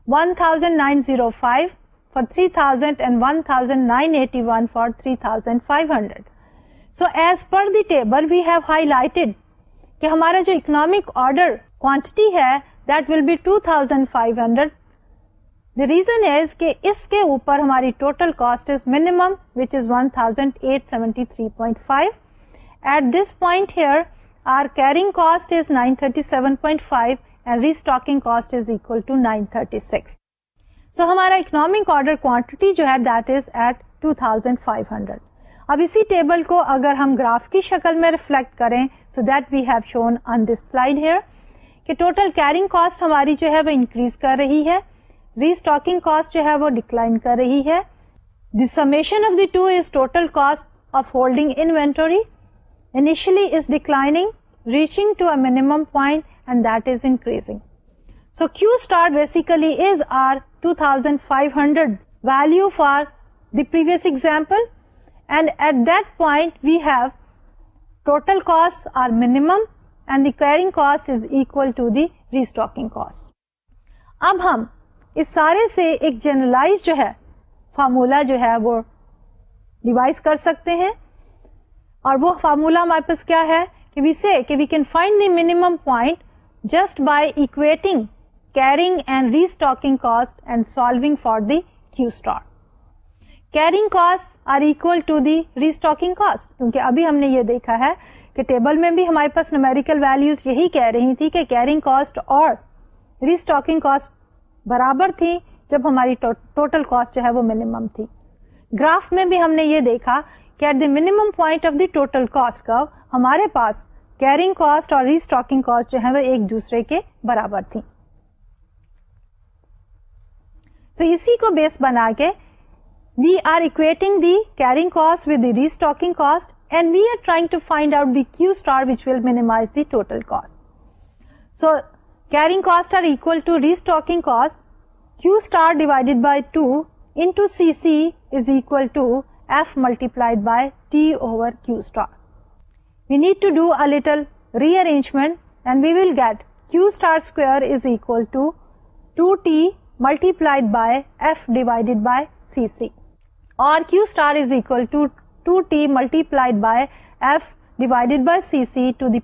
1,905 for 3,000 and 1,981 for 3,500. So as per the table we have highlighted کہ ہمارا جو اکنامک آرڈر کوانٹٹی ہے that will be two thousand five hundred the reason is کہ اس کے اوپر ہماری total cost is minimum which is one thousand eight seventy three point five at this point here our carrying cost is nine thirty seven point five and restocking cost is equal to nine thirty six سو ہمارا اکنامک آرڈر کوانٹٹی جو ہے that is at two thousand five hundred اب اسی ٹیبل کو اگر ہم گراف کی شکل میں ریفلیکٹ کریں so that we have shown on this slide here کہ ٹوٹل کیرنگ کاسٹ ہماری جو ہے وہ انکریز کر رہی ہے ری اسٹاکنگ کاسٹ جو ہے وہ ڈکلائن کر رہی ہے the summation of the two is total cost of holding inventory initially is declining reaching to a minimum point and that is increasing so Q star basically is our 2500 value for the value for the example set are minimum and the carrying cost is equal to the restock اب ہم اس سارے سے ایک جنرلائز جو ہے فارمولا جو ہے وہ ڈیوائز کر سکتے ہیں اور وہ فارمولا ہمارے پاس کیا ہے کہ وی سے کہ we can find the minimum point just by equating carrying and restocking cost and solving for the Q star carrying cost are equal to the restocking cost کیونکہ ابھی ہم نے یہ دیکھا ہے کہ ٹیبل میں بھی ہمارے پاس نیومیریکل ویلوز یہی کہہ رہی تھی کہ کیرنگ کاسٹ اور کاسٹ کاسٹ برابر تھی تھی جب ہماری ٹوٹل جو ہے وہ منیمم گراف میں بھی ہم نے یہ دیکھا کہ at the minimum point of the total cost کا ہمارے پاس کیرنگ کاسٹ اور ریسٹاکنگ کاسٹ جو ہے وہ ایک دوسرے کے برابر تھی تو اسی کو بیس بنا کے وی آرٹنگ دیرنگ multi rearrangement by F divide by C C multi for are is Q star is پلائڈ by F divided by C C to the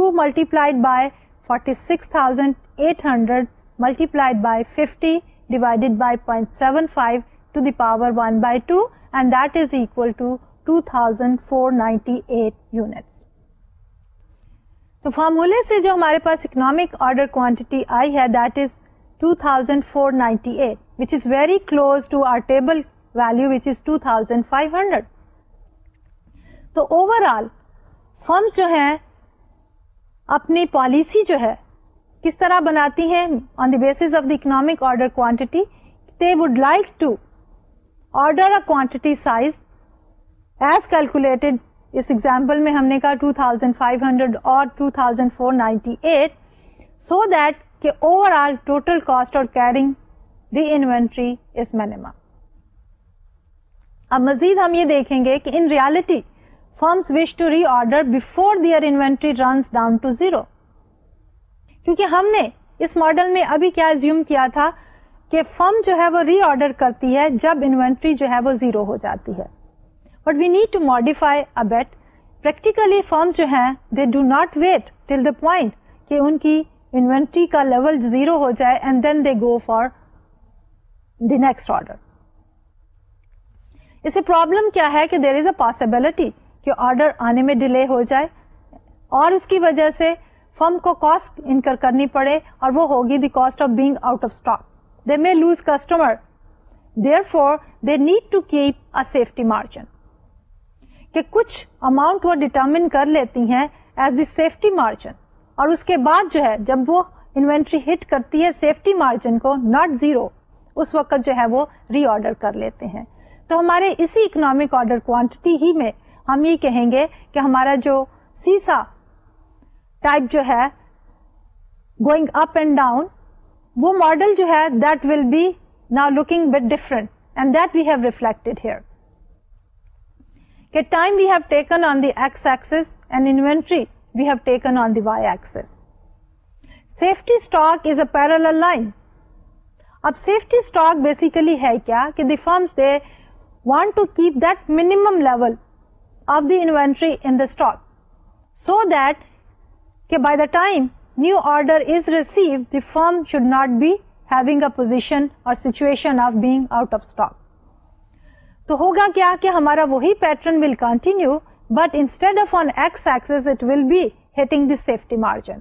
power six thousand eight hundred multiplied فارمولی سے جو ہمارے پاس اکنمک آرڈر کوانٹٹی آئی ہے اپنی پالیسی جو ہے کس طرح بناتی ہیں on the base of the economic order quantity they would like to order quantity size as calculated اس ایگزامپل میں ہم نے کہا 2500 اور 2498 سو دیٹ کے اوور آل ٹوٹل کاسٹ اور carrying the inventory is minimum اب مزید ہم یہ دیکھیں گے کہ in reality firm wish to reorder before their inventory runs down to zero کیونکہ ہم نے اس ماڈل میں ابھی کیا زوم کیا تھا کہ فرم جو ہے وہ ری آڈر کرتی ہے جب انوینٹری جو ہے زیرو ہو جاتی ہے but we need to modify a bit practically firm جو ہیں they do not wait till the point کہ ان کی انوینٹری کا لیول زیرو ہو جائے and then they go for دیکھ آرڈر اسے پرابلم کیا ہے کہ دیر از اے پاسبلٹی کہ آرڈر آنے میں ڈیلے ہو جائے اور اس کی وجہ سے فرم کو کاسٹ انکر کرنی پڑے اور وہ ہوگی the cost of being out of stock they may lose customer therefore they need to keep a safety margin کہ کچھ اماؤنٹ وہ ڈیٹرمن کر لیتی ہیں ایز دی سیفٹی مارجن اور اس کے بعد جو ہے جب وہ انوینٹری ہٹ کرتی ہے سیفٹی مارجن کو ناٹ زیرو اس وقت جو ہے وہ ری آرڈر کر لیتے ہیں تو ہمارے اسی اکنامک آرڈر کوانٹٹی ہی میں ہم یہ کہیں گے کہ ہمارا جو سیسا ٹائپ جو ہے گوئنگ اپ اینڈ ڈاؤن وہ ماڈل جو ہے that will be now looking but different and that we we have have here کہ time taken on the x and inventory we have taken on the Y axis safety stock is a parallel line اب سیفٹی اسٹاک بیسیکلی ہے کیا کہ the firms they want to keep that minimum level of the inventory in the stock so that by the time new order position اور situation of out of stock تو ہوگا کیا کہ ہمارا وہی pattern will continue but instead of on x it will be hitting this safety margin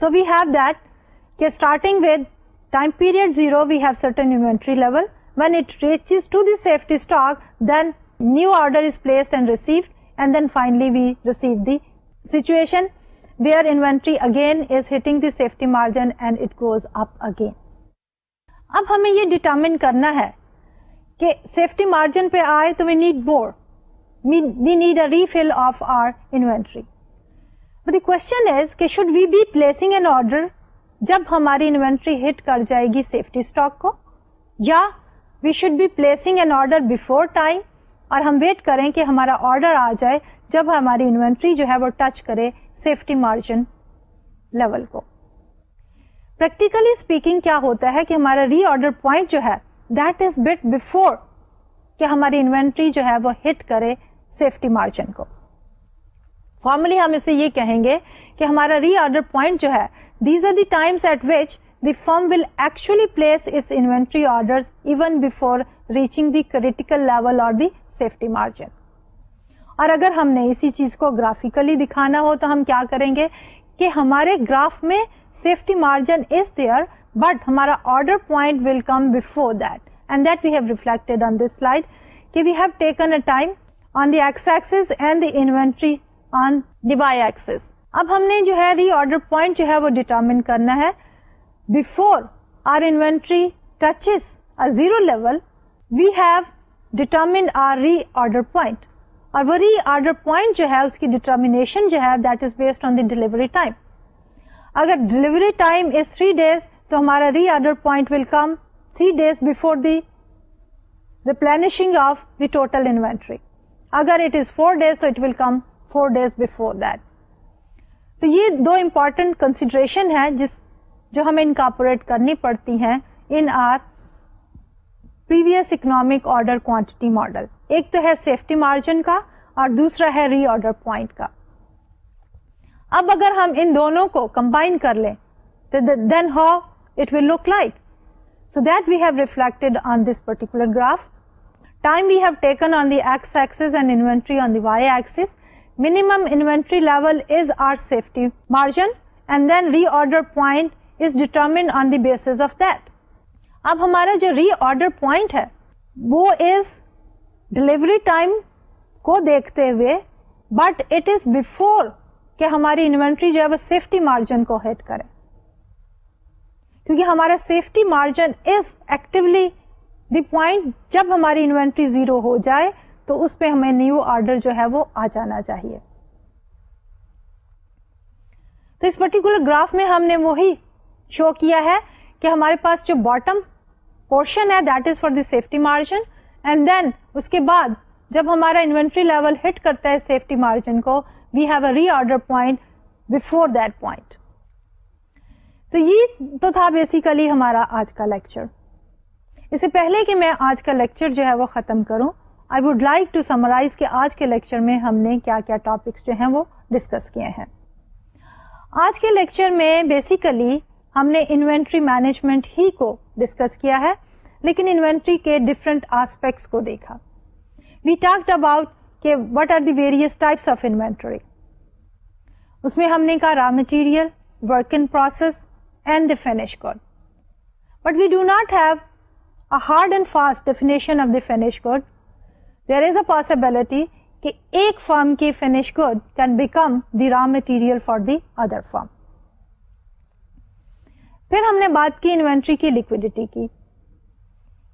so we have hitting with time period zero we have certain trends to the safety stock then new order is place and receive and then finally we receive دیشن where inventory again is hitting the safety margin and it goes up again اب ہمیں یہ ڈٹرمین کرنا ہے کہ سیفٹی مارجن پہ آئے تو we need bore need a refill of our inventory the question is کہ should we be placing an order جب ہماری انوینٹری ہٹ کر جائے گی سیفٹی اسٹاک کو یا we should be placing an order before time اور ہم ویٹ کریں کہ ہمارا آرڈر آ جائے جب ہماری انوینٹری جو ہے وہ ٹچ کرے سیفٹی مارجن لیول کو پریکٹیکلی اسپیکنگ کیا ہوتا ہے کہ ہمارا ری آرڈر پوائنٹ جو ہے دیٹ از بٹ بفور کہ ہماری انوینٹری جو ہے وہ ہٹ کرے سیفٹی مارجن کو فارملی ہم اسے یہ کہیں گے کہ ہمارا ری آرڈر پوائنٹ جو ہے these are the times at which the firm will actually place us inventory order even before reaching the critical level اور دی سیفٹی مارجن اور اگر ہم نے اسی چیز کو گرافکلی دکھانا ہو تو ہم کیا کریں گے کہ ہمارے گراف میں safety margin is there but ہمارا order point will come before that that and we have reflect on this slide کہ we have taken a time on the x axis and the inventory on the axis اب ہم نے جو ہے آرڈر پوائنٹ جو ہے وہ ڈیٹرمن کرنا ہے before our inventory touch a zero level we have total inventory اگر اٹ از فور ڈیز تو یہ دو امپورٹنٹ کنسیڈریشن ہے جس جو ہمیں انکارپوریٹ کرنی پڑتی ہیں in our previous economic order quantity model ایک تو ہے سیفٹی مارجن کا اور دوسرا ہے ری آرڈر پوائنٹ کا اب اگر ہم ان دونوں کو کمبائن کر لیں تو then how it will look like so that we have reflected on this particular graph time we have taken on the x axis and inventory on the Y axis minimum inventory level is our safety margin and then reorder point is determined on the base of that اب ہمارا جو ری آرڈر پوائنٹ ہے وہ از ڈلیوری ٹائم کو دیکھتے ہوئے بٹ اٹ از بفور کہ ہماری انوینٹری جو ہے وہ سیفٹی مارجن کو ہیٹ کرے کیونکہ ہمارا safety margin is actually the point جب ہماری انوینٹری زیرو ہو جائے تو اس پہ ہمیں نیو آرڈر جو ہے وہ آ جانا چاہیے تو اس پرٹیکولر گراف میں ہم نے وہی شو کیا ہے کہ ہمارے پاس جو باٹم ہٹ کرتا بیسیکلی ہمارا آج کا لیکچر اس سے پہلے کہ میں آج کا لیکچر جو ہے وہ ختم کروں ووڈ لائک ٹو سمرائز آج کے لیکچر میں ہم نے کیا کیا ٹاپکس جو ہیں وہ ڈسکس کیے ہیں آج کے لیکچر میں بیسیکلی ہم نے انوینٹری مینجمنٹ ہی کو ڈسکس کیا ہے لیکن انوینٹری کے ڈفرنٹ آسپیکٹس کو دیکھا وی ٹاک اباؤٹ کہ what are the various types of inventory اس میں ہم نے کہا raw material work in process and the finish good but we do not have a hard and fast definition of the finish good there is a possibility کہ ایک فارم کی finish good can become the raw material for the other firm پھر ہم نے بات کی انوینٹری کی لکوڈیٹی کی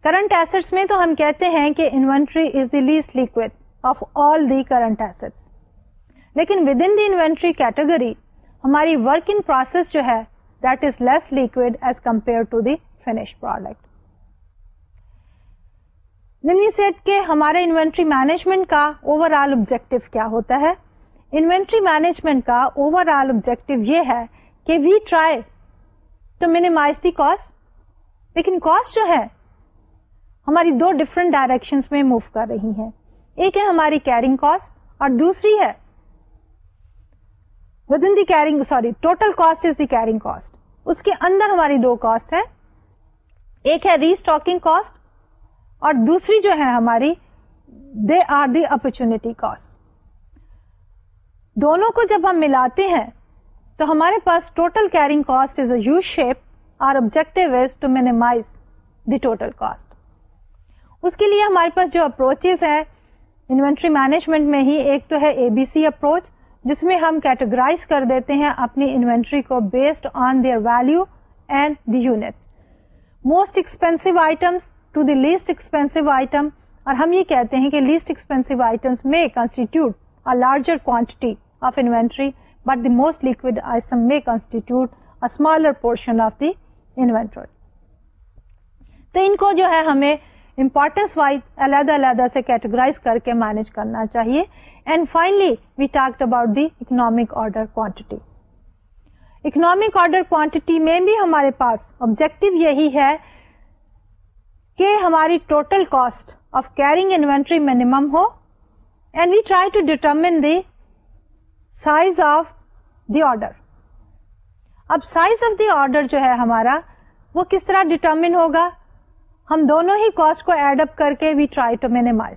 کرنٹ ایسٹ میں تو ہم کہتے ہیں کہ inventory is the liquid of all the current asset لیکن within the inventory category ہماری ورک ان پروسیس جو ہے that is less liquid as compare to the finish product set کے ہمارے انوینٹری مینجمنٹ کا اوور آل آبجیکٹو کیا ہوتا ہے انوینٹری مینجمنٹ کا اوور آل آبجیکٹو یہ ہے کہ we try to minimize the cost لیکن کاسٹ جو ہے ہماری دو ڈفرنٹ ڈائریکشن میں موو کر رہی ہیں ایک ہے ہماری کیرنگ کاسٹ اور دوسری ہے within the carrying sorry total cost is the carrying cost اس کے اندر ہماری دو کاسٹ ہے ایک ہے ریسٹاکنگ کاسٹ اور دوسری جو ہے ہماری they are the opportunity cost دونوں کو جب ہم ملاتے ہیں تو ہمارے پاس total carrying cost is a shape our minimize the total cost اس کے لیے ہمارے پاس جو اپروچ ہے انوینٹری مینجمنٹ میں ہی ایک تو ہے اے بی سی اپروچ جس میں ہم کیٹیگرائز کر دیتے ہیں اپنی انوینٹری کو based on their value and the unit most expensive item to the least expensive item اور ہم یہ کہتے ہیں کہ لیسٹ ایکسپینسو آئٹم میں constitute larger quantity of inventory but the most liquid I some may constitute smaller portion of the inventory تو ان کو جو ہے ہمیں امپورٹینس وائز علیحدہ علیحدہ سے کیٹیگرائز کر کے مینج کرنا چاہیے and finally we talk about the economic order quantity economic order quantity میں بھی ہمارے پاس آبجیکٹو یہی ہے کہ ہماری total cost of carrying inventory minimum ہو and we try to determine the size of the order اب سائز آف دی آرڈر جو ہے ہمارا وہ کس طرح ڈٹرمن ہوگا ہم دونوں ہی کاسٹ کو ایڈ اپ کر کے we try to minimize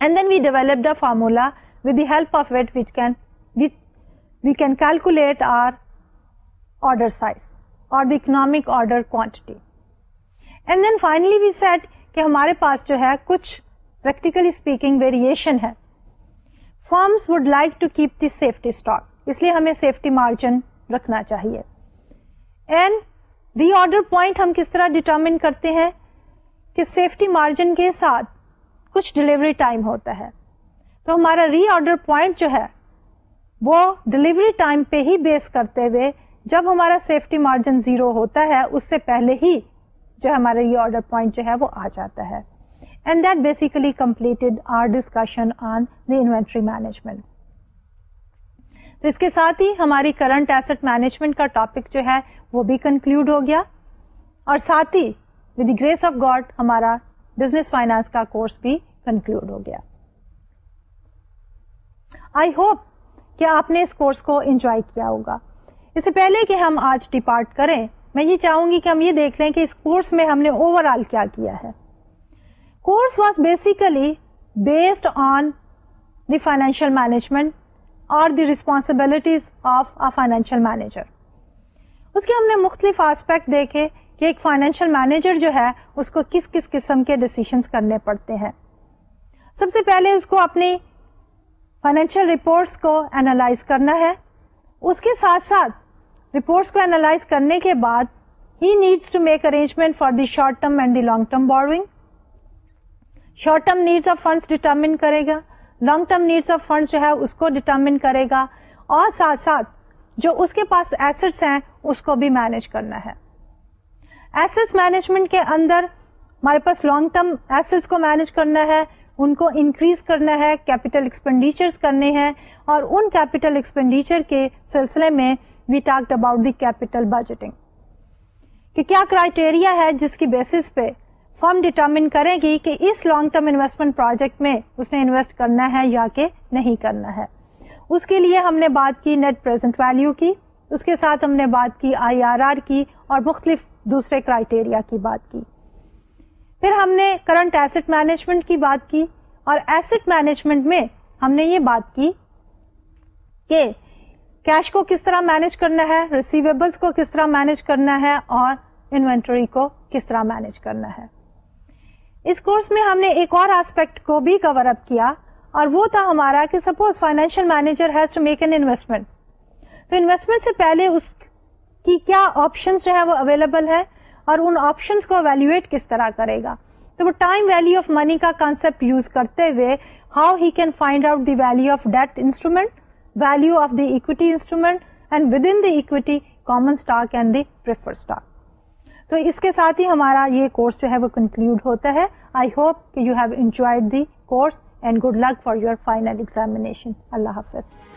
and then we develop the formula with the help of what which can we can calculate our order size اور the economic order quantity and then finally we set کہ ہمارے پاس جو ہے کچھ پریکٹیکلی اسپیکنگ ویریشن ہے firms would like to keep the safety stock اس لیے ہمیں سیفٹی مارجن رکھنا چاہیے اینڈ ری آرڈر پوائنٹ ہم کس طرح ڈیٹرمن کرتے ہیں کہ سیفٹی مارجن کے ساتھ کچھ ڈلیوری ٹائم ہوتا ہے تو ہمارا ری آرڈر پوائنٹ جو ہے وہ ڈلیوری ٹائم پہ ہی بیس کرتے ہوئے جب ہمارا سیفٹی مارجن زیرو ہوتا ہے اس سے پہلے ہی جو ہمارا ری آرڈر پوائنٹ جو ہے وہ آ جاتا ہے ڈسکشن آن ریوینٹری مینجمنٹ تو اس کے ساتھ ہی ہماری کرنٹ ایسٹ مینجمنٹ کا ٹاپک جو ہے وہ بھی کنکلوڈ ہو گیا اور ساتھ ہی ود گریس آف گاڈ ہمارا بزنس فائنانس کا کورس بھی کنکلوڈ ہو گیا آئی ہوپ کہ آپ نے اس کورس کو انجوائے کیا ہوگا اس سے پہلے کہ ہم آج ڈپارٹ کریں میں یہ چاہوں گی کہ ہم یہ دیکھ لیں کہ اس کورس میں ہم نے اوور آل کیا کیا ہے course was basically based on the financial management اور the responsibilities of a financial manager اس کے ہم نے مختلف آسپیکٹ دیکھے کہ ایک فائنینشیل مینیجر جو ہے اس کو کس کس قسم کے ڈسیزنس کرنے پڑتے ہیں سب سے پہلے اس کو اپنی فائنینشیل رپورٹس کو اینالائز کرنا ہے اس کے ساتھ ساتھ رپورٹس کو اینالائز کرنے کے بعد ہی needs to make arrangement for the short term and the long term borrowing short term needs of funds determine کرے گا long term needs of funds جو ہے اس کو ڈیٹرمن کرے گا اور ساتھ ساتھ جو اس اس کے پاس ایسٹس ہیں کو بھی مینج کرنا ہے ایسٹس ایسٹس مینجمنٹ کے اندر ہمارے پاس لانگ ٹرم کو مینج کرنا ہے ان کو انکریز کرنا ہے کیپٹل ایکسپینڈیچر کرنے ہیں اور ان کیپٹل ایکسپینڈیچر کے سلسلے میں we talk about the capital budgeting کہ کیا کرائٹیریا ہے جس کی بیسس پہ ہم گی کہ اس لانگ ٹرم انویسٹمنٹ پروجیکٹ میں اس نے انویسٹ کرنا ہے یا کہ نہیں کرنا ہے اس کے لیے ہم نے بات کی نیٹ پرزینٹ ویلو کی اس کے ساتھ ہم نے بات کی آئی آر آر کی اور مختلف دوسرے کرائٹیریا کی بات کی پھر ہم نے کرنٹ ایسٹ مینجمنٹ کی بات کی اور ایسٹ مینجمنٹ میں ہم نے یہ بات کی کہ کیش کو کس طرح مینج کرنا ہے ریسیویبلس کو کس طرح مینج کرنا ہے اور انوینٹری کو کس طرح مینج کرنا ہے اس کورس میں ہم نے ایک اور آسپیکٹ کو بھی کور اپ کیا اور وہ تھا ہمارا کہ suppose financial manager has to make an investment تو انویسٹمنٹ سے پہلے اس کی کیا آپشن جو ہے وہ اویلیبل ہے اور ان آپشنس کو اویلویٹ کس طرح کرے گا تو وہ ٹائم ویلو آف منی کا کانسپٹ یوز کرتے ہوئے how he can find out the value of debt instrument value of the equity instrument and within the equity common stock and the preferred stock تو اس کے ساتھ ہی ہمارا یہ کورس جو ہے وہ کنکلوڈ ہوتا ہے آئی ہوپ کہ you have enjoyed the course and good luck for your final examination اللہ حافظ